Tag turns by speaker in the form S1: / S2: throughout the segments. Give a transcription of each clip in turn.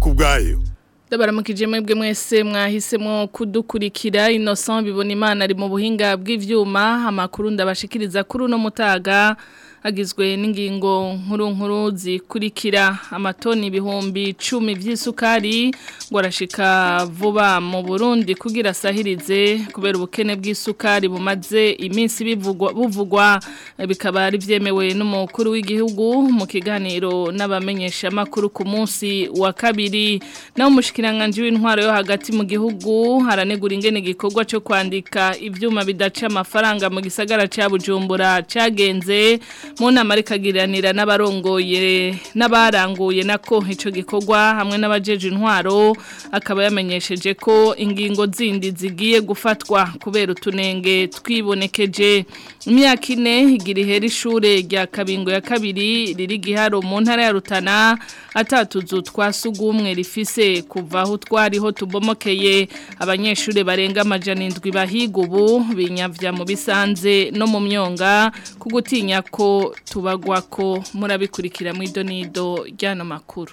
S1: ku
S2: bwayo
S3: ndabaramukije mwebwe mwese mwahisemo kudukurikira Innocent bibona imana ari mu buhinga bw'ivyuma amakuru ndabashikiriza kuri uno mutaga agizwe n'ingingo nkuru nkuru zikurikira amatoni ibihumbi cumi by'isukari ngo arashika vuba mu burundi kugira asahirize kubera ubukene bw'isukari bumaze iminsi buvugwa bikaba ari byemewe n'umukuru w'igihugu mu kiganiro n'abamenyeshamakuru ku munsi wa kabiri naho umushyikiranganje w'intwaro yo hagati mu gihugu haranegura ingene igikorwa cyo kwandika ibyuma bidaca amafaranga mu gisagara cya bujumbura cyagenze mu nama rikagiranira n'abarongoye n'abaranguye nako gikogwa gikorwa hamwe n'abajeje intwaro akaba yamenyesheje ko ingingo zindi zigiye gufatwa kubera utunenge twibonekeje imyaka ine igira ihera ishure rya kabingo ya kabiri riri giharo mu ya rutana atatuzu twasugumwe rifise kuva aho twariho tubomokeye abanyeshuri barenga amajana indwi bahiga ubu binyavya mu bisanze no mu myonga ku gutinya ko tubagwa ko murabikurikira mu idonido ry'ano makuru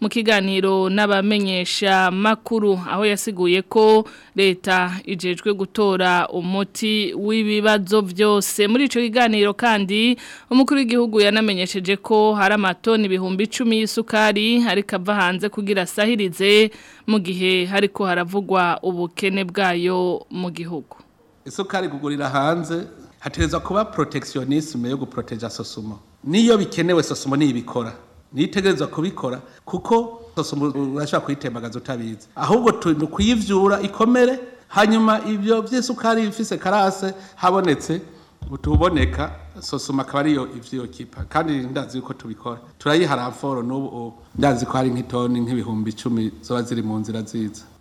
S3: mu kiganiro n'abamenyesha makuru aho yasiguye ko leta igejwe gutora umuti w'ibibazo byose muri icyo kiganiro kandi umukuru w'igihugu yanamenyesheje ko hari amatoni ibihumbi icumi isukari ariko ava hanze kugira asahirize mu gihe hariko haravugwa ubukene bwayo mu gihugu
S4: isukari kugurira hanze hatereza kuba protectionisme yo guproteja sosumo niyo bikenewe sosumo niyibikora nitegereza kubikora kuko sosumo urashaka kuyitembagaza utabizi ahubwo kuyivyura ikomere hanyuma ibyo by'isukari bifise karase habonetse utuboneka sosuma akaba ariyo ivyo kipa kandi ndazi yuko tubikora turayihara amforo n'ubu ndazi ko hari nk'itoni nk'ibihumbi icumi zoba ziri mu nzira ziza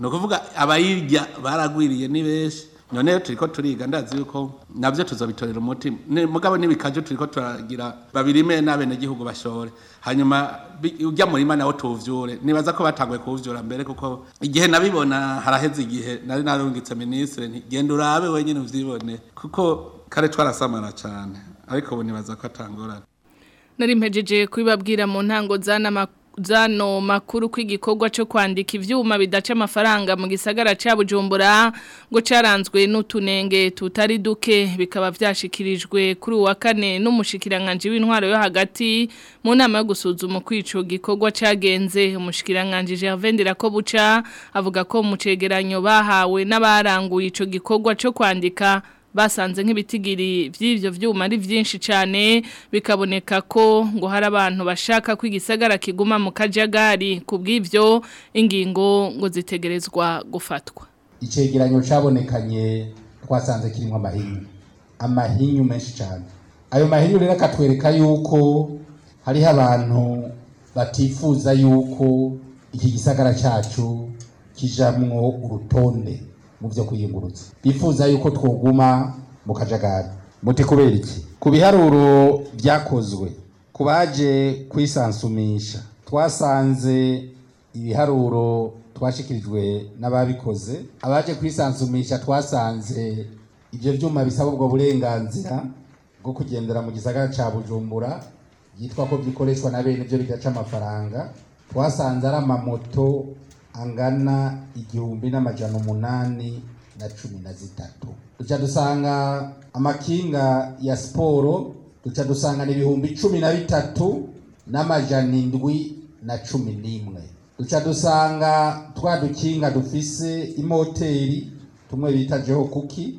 S4: ni abayirya baragwiriye ni benshi none turi ko turiga ndazi yuko nabyo tuzabitorera umutima mugabo n'ibikajyo turi ko turagira babirime n'abenegihugu bashore hanyuma ujya murima nawo tuwuvyure nibaza ko batanguye kuwuvyura mbere kuko igihe nabibona haraheze igihe nari narungitse ministre genda urabe wenyine uvyibone kuko kare twarasamara cyane ariko ubu nibaza ko atangorana
S3: nari mpejeje kubibabwira mu ntango zano makuru kw’igikogwa cyo kwandika ivyuma bidaca amafaranga mu gisagara ca Bujumbura ngo caranzwe n'utunenge tutari duke bikaba vyashikirijwe kuri uwa kane n'umushikiranganje w'intwaro yo hagati mu nama yo gusuzuma kwico gikorwa cagenze umushikiranganje Gervais Ndirakobuca avuga ko mu bahawe n'abaranguye ico gikogwa cyo kwandika basanze nk'ibitigiri by'ibyo byuma ari byinshi cyane bikaboneka ko ngo hari abantu bashaka ko igisagara kiguma mu kajagari ku bw'ibyo ingingo ngo zitegerezwa gufatwa
S5: icyegeranyo cyabonekanye twasanze kirimo amahinyu amahinyu menshi cyane ayo mahinyu rero akatwereka yuko hariho abantu batifuza yuko iki gisagara cyacu kijamwo urutonde mu byo kuyungurutsa bifuza yuko twuguma mu kajagari muti kubera iki ku biharuro byakozwe ku baje kwisansumisha twasanze ibiharuro twashikirijwe n'ababikoze abaje kwisansumisha twasanze ibyo byuma bisaba ubwo burenganzira bwo kugendera mu gisagara cya bujumbura byitwa ko bikoreshwa na bene byo bigaca amafaranga twasanze ari amamoto angana igihumbi n'amajana umunani na cumi na zitatu duca dusanga amakinga ya siporo duca dusanga ibihumbi cumi na bitatu n'amajana indwi na cumi n'imwe duca dusanga twa dukinga dufise imoteri tumwe bita jeho kuki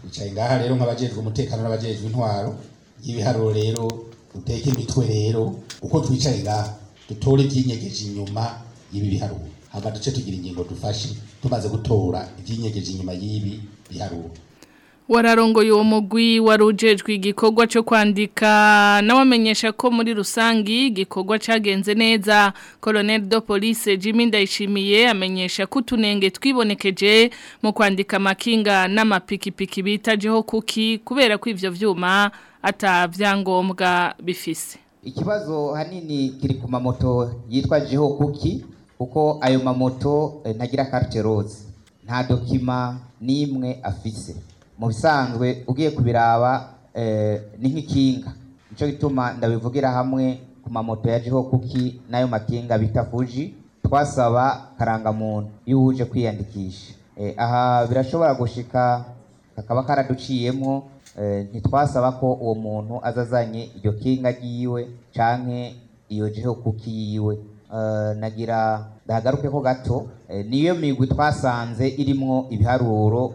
S5: twicaye ngaha rero nk'abajejwe umutekano n'abajejwe intwaro y'ibiharuro rero duteke imitwe rero uko twicaye ngaha dutore ibyinyegeje inyuma y'ibi biharuro hanyuma duce tugira ingingo dufashe tumaze gutora ibyinyegeje inyuma y'ibi biharuro
S3: wararongoye uwo mugwi wari ujejwe igikorwa cyo kwandika n'abamenyesha ko muri rusange igikorwa cyagenze neza Colonel do police Jimmy ndayishimiye amenyesha ko utunenge twibonekeje mu kwandika amakinga n'amapikipiki bitajeho kuki kubera ko ibyo byuma atabyangombwa bifise
S6: ikibazo hanini kiri ku mamoto yitwa jeho kuki kuko ayo mamoto eh, ntagira karite roza nta dokima n'imwe afise mu bisanzwe ugiye kubiraba eh, ni nk'ikinga nicyo gituma ndabivugira hamwe ku mamoto ya jiho kuki n'ayo makinga bita fuji twasaba karangamuntu iyo uje kwiyandikisha eh, aha birashobora gushika kakaba karaduciyemo ntitwasaba ko uwo muntu azazanye azanye iryo kinga ryiwe canke iyo jiho kuki yiwe Eh, nagira ndahagaruke ko gato eh, niyo migwi twasanze irimo ibiharuro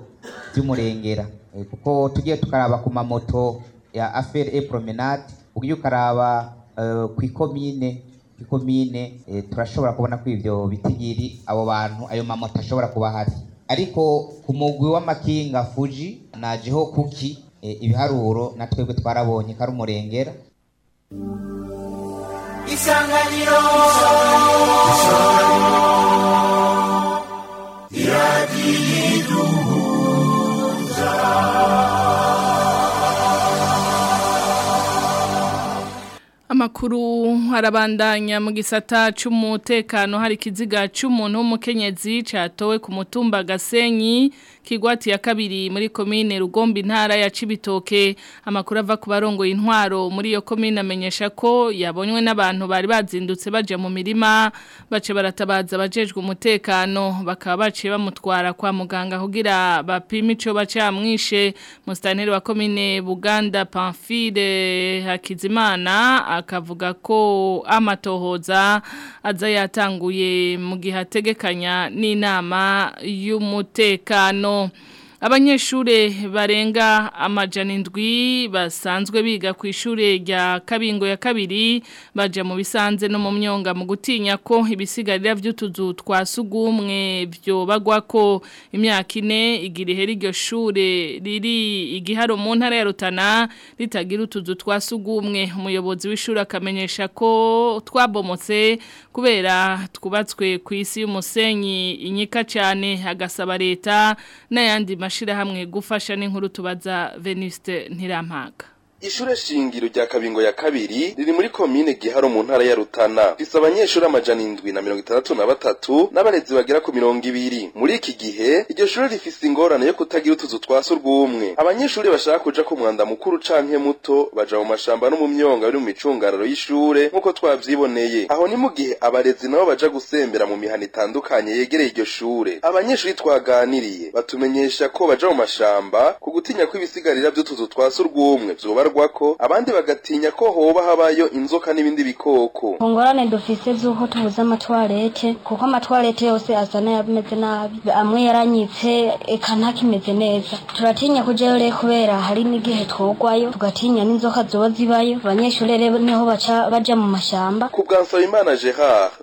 S6: by'umurengera eh, kuko tugiye tukaraba ku mamoto ya aferi e promenade ugiye ukaraba ku ikomine ikomine turashobora kubona ko ibyo bitigiri abo bantu ayo mamoto ashobora kuba ahari ariko ku mugwi w'amakinga fuji na kuki ibiharuro na twebwe twarabonye ko ari umurengera isanganiro iragiduhuza
S3: amakuru harabandanya mu gisata cy'umutekano hari ikiziga cy'umuntu w'umukenyezi cyatowe ku mutumba gasenyi kigwati ya kabiri muri komine rugombi intara ya Cibitoke amakuru ava ku barongoye intwaro muri yo komine amenyesha ko yabonywe n'abantu bari bazindutse baje mu mirima bace baratabaza abajejwe umutekano bakaba baciye bamutwara kwa muganga kugira bapime ico bacamwishe mustaneri wa komine Buganda Pamphile Hakizimana akavuga ko amatohoza aza yatanguye mu gihe ategekanya n'inama y'umutekano Oh. abanyeshuri barenga amajana indwi basanzwe biga ku ishuri rya kabingo ya kabiri baje mu bisanze no mu myonga mu gutinya ko ibisigarira by'utuzu twasugumwe byo bagwa ko imyaka ine igira ihera iryo shuri riri igiharo mu ntara ya rutana ritagira utuzu twa sugumwe umuyobozi w'ishuri akamenyesha ko twabomotse kubera twubatswe ku isi y'umusenyi inyika cyane agasaba leta n'ayandi mashirahamwe gufasha n'inkuru tubaza Venuste Ntirampaka
S7: Ishure shingiro rya Kabingo ya kabiri riri muri komine Giharo mu ntara ya Rutana. Rifise abanyeshuri amajana indwi na mirongo itandatu na batatu n'abarezi bagera ku mirongo ibiri. Muri iki gihe iryo shure rifise ingorane yo kutagira utuzu twa surwumwe. Abanyeshuri bashaka kuja ku mwanda mukuru canke muto baja mu mashamba no mu myonga biri mu micungararo y'ishure nk'uko twavyiboneye. Aho ni mu gihe abarezi nabo baja gusembera mu mihana itandukanye yegereye iryo shure. Abanyeshuri twaganiriye batumenyesha ko baja mu mashamba ku gutinya ko ibisigarira vy'utuzu twa surwumwe vyoba bibarwa ko abandi bagatinya ko hoba habayo inzoka n'ibindi bikoko
S8: ingorane dufise z'uko tubuze amatwarete kuko amatwarete yose asa n'ayameze nabi amwe yaranyitse eka ntakimeze neza turatinya kujayo rero kubera hari n'igihe twogwayo tugatinya n'inzoka zoba zibayo abanyeshuri rero niho baca baja mu mashyamba
S7: ku bwa Nsabimana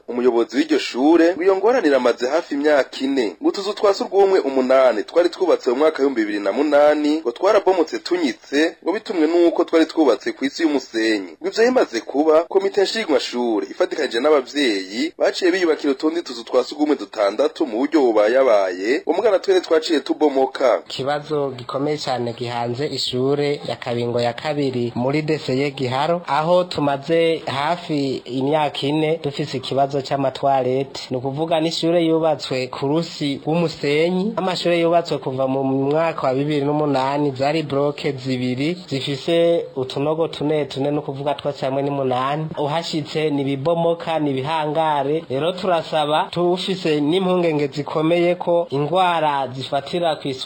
S7: umuyobozi w'iryo shure iyo ngorane iramaze hafi imyaka ine ngo utuzu twa surwumwe umunani twari twubatse mu mwaka w'ibihumbi bibiri na munani ngo twarabomotse tunyitse ngo bitumwe n'uko nk'uko twari twubatse ku isi y'umusenyi ngo ibyo bimaze kuba komite nshingamashure ifatikanije n’ababyeyi baciye biyubakira utundi tuzu twa sugumwe dutandatu mu buryo bubayabaye umwana twere twaciye tubomoka
S9: ikibazo gikomeye cyane gihanze ishure ya kabingo ya kabiri muri deseye giharo aho tumaze hafi imyaka ine dufise ikibazo c'amatwarete ni ukuvuga n'ishure yubatswe ku rusi rw'umusenyi amashure yubatswe kuva mu mwaka wa bibiri n'umunani zari bloke zibiri zifise utunogo tune tune ni ukuvuga twose ni n'umunani uhashyitse ni ibibomoka ni ibihangare rero turasaba tufise n'impungenge zikomeye ko indwara zifatira ku isuku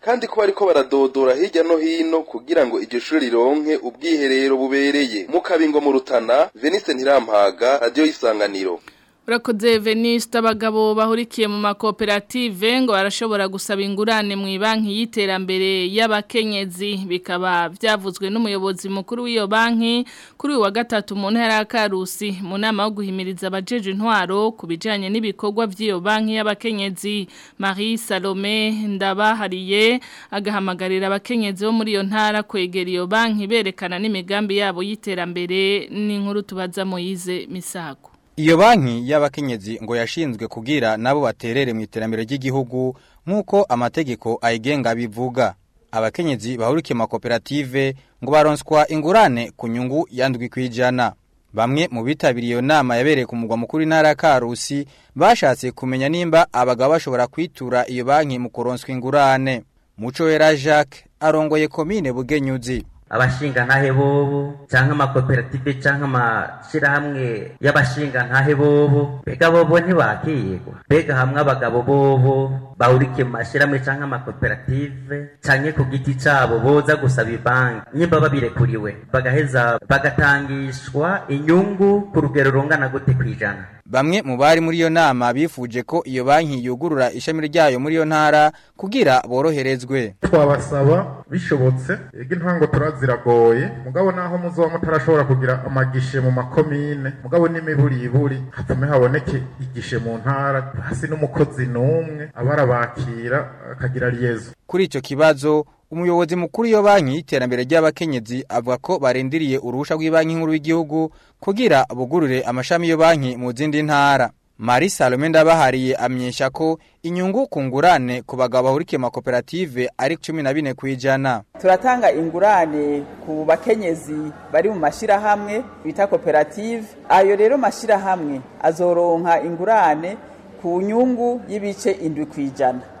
S7: kandi ko bariko baradodora hirya no hino kugira ngo iryo shuri rironke ubwiherero bubereye Mukabingo kabingo mu rutana Venise Ntirampaga radio isanganiro
S3: urakoze veniste abagabo bahurikiye mu makoperative ngo barashobora gusaba ingurane mu banki y'iterambere y'abakenyezi bikaba byavuzwe n'umuyobozi mukuru w'iyo banki kuri uyu wa gatatu mu ntara ya karusi mu nama yo guhimiriza abajeje intwaro ku bijyanye n'ibikorwa by'iyo banki y'abakenyezi marie salome ndabahariye agahamagarira abakenyezi bo muri iyo ntara kwegera iyo banki berekana n'imigambi yabo y'iterambere n'inkuru tubaza muyize misago
S10: Iyo banki y'abakenyezi ngo yashinzwe kugira nabo baterere mu iterambere ry'igihugu nk'uko amategeko ayigenga bivuga. Abakenyezi bahurikiye makoperative ngo baronswa ingurane ku nyungu yandwi kwijana. Bamwe mu bitabiriye iyo nama yabereye ku mugwa mukuru intara ya Karusi bashatse kumenya nimba abagabo bashobora kwitura iyo banki mu kuronswa ingurane. Muco Wera Jacques arongoye komine Bugenyuzi.
S11: abashingantahe bobo cyangwa amakoperative cyangwa amashyirahamwe y'abashingantahe bobo mbega bobo ntibakigwa mbega hamwe abagabo bobo bahurikiye mu mashyirahamwe cyangwa amakoperative cyane ku giti cyabo boza gusaba banki nyimba babirekuriwe bagaheza bagatangishwa inyungu ku rugero rungana gute ku ijana
S10: Bamwe mu bari muri iyo nama bifuje ko iyo banki yugurura ishami ryayo muri iyo ntara kugira boroherezwe.
S12: Twabasaba bishobotse intango turaziragoye mugabo naho muzoba mutarashobora kugira amagishe mu makomine mugabo n'imiburiburi hatume haboneke igishe mu ntara hasi n'umukozi n'umwe abara akabakira akagira liyezo
S10: kuri icyo kibazo umuyobozi mukuru iyo banki y'iterambere ry'abakenyezi avuga ko barindiriye uruhusha rw'ibanki nkuru y'igihugu kugira bugurure amashami iyo banki mu zindi ntara Marie Salome ndabahariye amyesha ko inyungu ku ngurane ku bagabo bahurikiye makoperative ari cumi 14 kwijana.
S13: Turatanga ingurane ku bakenyezi bari mu mashira bita koperative. Ayo rero mashira hamwe azoronka ingurane ku nyungu y'ibice indwi ku ijana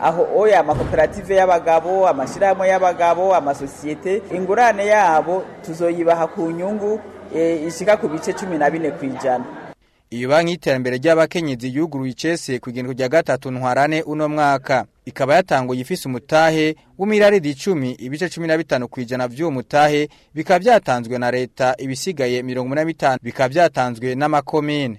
S13: aho oya amakoperative y'abagabo amashyirahamwe y'abagabo amasosiyete ingurane yabo tuzoyibaha ku nyungu eh, ishyika ku bice cumi na bine ku
S10: ijana iyi banki y'iterambere ry'abakenyezi yuguruye icese ku igihumbi rya gatatu ntwarane uno mwaka ikaba yatanguye ifise umutahe w'umiraridi icumi ibice cumi na bitanu ku ijana by'uwo mutahe bikaba byatanzwe na leta ibisigaye mirongo inani na bitanu bikaba byatanzwe n'amakomine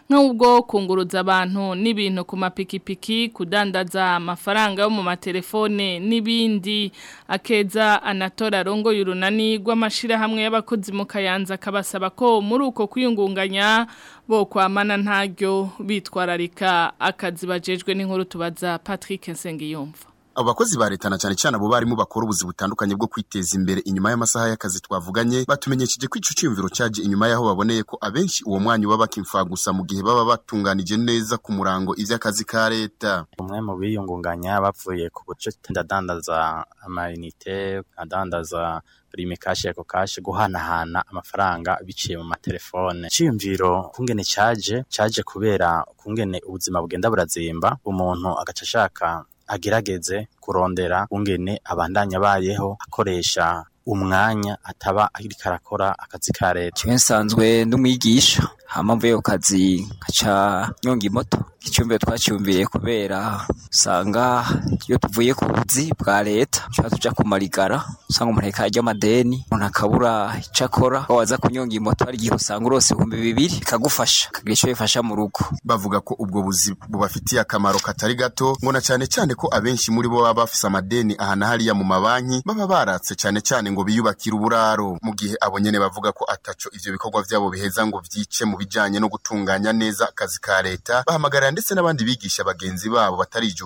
S3: nk'ubwo kunguruza abantu n'ibintu ku mapikipiki kudandaza amafaranga yo mu matelefone n'ibindi akeza anatora rongo y'urunani rw'amashirahamwe y'abakozi mu Kayanza akabasaba ko muri uko kwiyungunganya kwiyungunganya bo kwamana ntaryo bitwararika akazi bajejwe n'inkuru tubaza Patrick Nsengiyumva
S14: abo bakozi ba leta na cyane cyane abo barimu bakora ubuzi butandukanye bwo kwiteza imbere inyuma y'amasaha y'akazi twavuganye batumenyesheje ko icyo cyiyumviro cyaje inyuma y'aho baboneye ko abenshi uwo mwanya uba bakimfa gusa mu gihe baba batunganije neza ku murango iby'akazi ka leta
S15: umwe mu biyungunganya bapfuye ku buce ndadandaza amayinite adandaza rimi kashi eko kashi guhanahana amafaranga biciye mu matelefone cyiyumviro kungene cyaje cyaje kubera kungene ubuzima bugenda burazimba umuntu agaca ashaka agerageze kurondera ukungene abandanya abayeho akoresha umwanya ataba ariko arakora akazi ka leta.
S16: Jewe nsanzwe ndi hamamvuye ku kazi nkaca nyonga moto icyumviro twacyumviye kubera usanga iyo tuvuye ku buzi bwa leta tuba tuja kumarigara usanga umuntu areka arya amadeni umuntu akabura icyo akora waza kunyonga imoto hari igihe usanga urose ibihumbi bibiri ikagufasha ikagira icyo bifasha mu rugo
S14: bavuga ko ubwo buzi bubafitiye akamaro katari gato ngo na cyane cyane ko abenshi muri bo baba bafise amadeni aha hariya mu mabanki baba baratse cyane cyane ngo biyubakire uburaro mu gihe abo nyene bavuga ko ataco ibyo bikorwa byabo biheza ngo vyice mu bijyanye no gutunganya neza akazi ka leta bahamagara ndetse n'abandi bigisha bagenzi babo batarijukira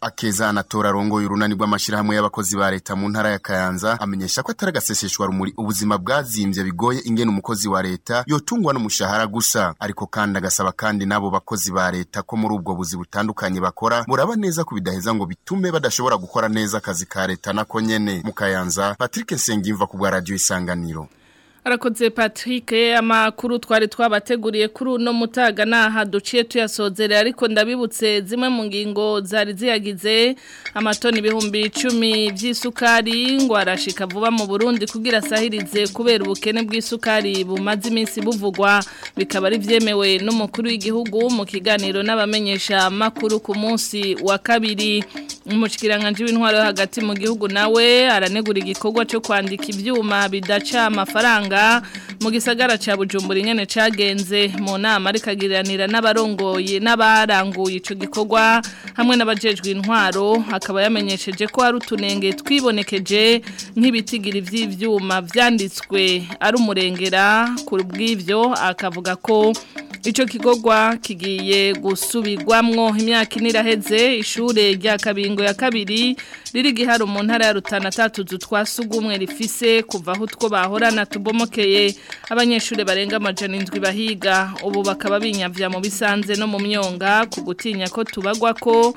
S14: akeza anatora arongoye urunani rw'amashyirahamwe y'abakozi ba leta mu ntara ya kayanza amenyesha ko atari agaseseshwa rumuri ishuri ubuzima bwazimbye bigoye ingene umukozi wa leta yotungwa n'umushahara gusa ariko kandi agasaba kandi n'abo bakozi ba leta ko muri ubwo buzi butandukanye bakora muraba neza ko bidaheza ngo bitume badashobora gukora neza akazi ka leta nako nyene Mukayanza, patrick nsengimva ku bwa isanganiro
S3: arakoze patrick eh, amakuru twari twabateguriye kuri uno mutaga n'aha duciye tuyasozerera ariko ndabibutse zimwe mu ngingo zari ziyagize amatoni ibihumbi icumi by'isukari ngo arashika vuba mu burundi kugira asahirize kubera ubukene bw'isukari bumaze iminsi buvugwa bikaba ari byemewe n'umukuru w'igihugu mu kiganiro n'abamenyesha amakuru ku munsi wa kabiri umushyikirangantego w'intwaro hagati mu gihugu nawe aranegura igikorwa cyo kwandika ibyuma bidaca amafaranga nsanga mu gisagara cya bujumbura inyene cyagenze mu nama rikagiriranira n'abarongoye n'abaranguye icyo gikorwa hamwe n'abajejwe intwaro akaba yamenyesheje ko hari utunenge twibonekeje nk'ibitigiri by'ibyuma byanditswe ari umurengera ku bw'ibyo akavuga ko icyo kigogwa kigiye gusubirwamwo imyaka ine iraheze ishure rya kabingo ya kabiri riri gihari mu ya rutana tatuzu twasugumwe rifise kuva aho utwo bahorana tubomokeye abanyeshuri barenga amajana indwi bahiga ubu bakaba binyavya mu bisanze no mu myonga ku gutinya ko tubagwa ko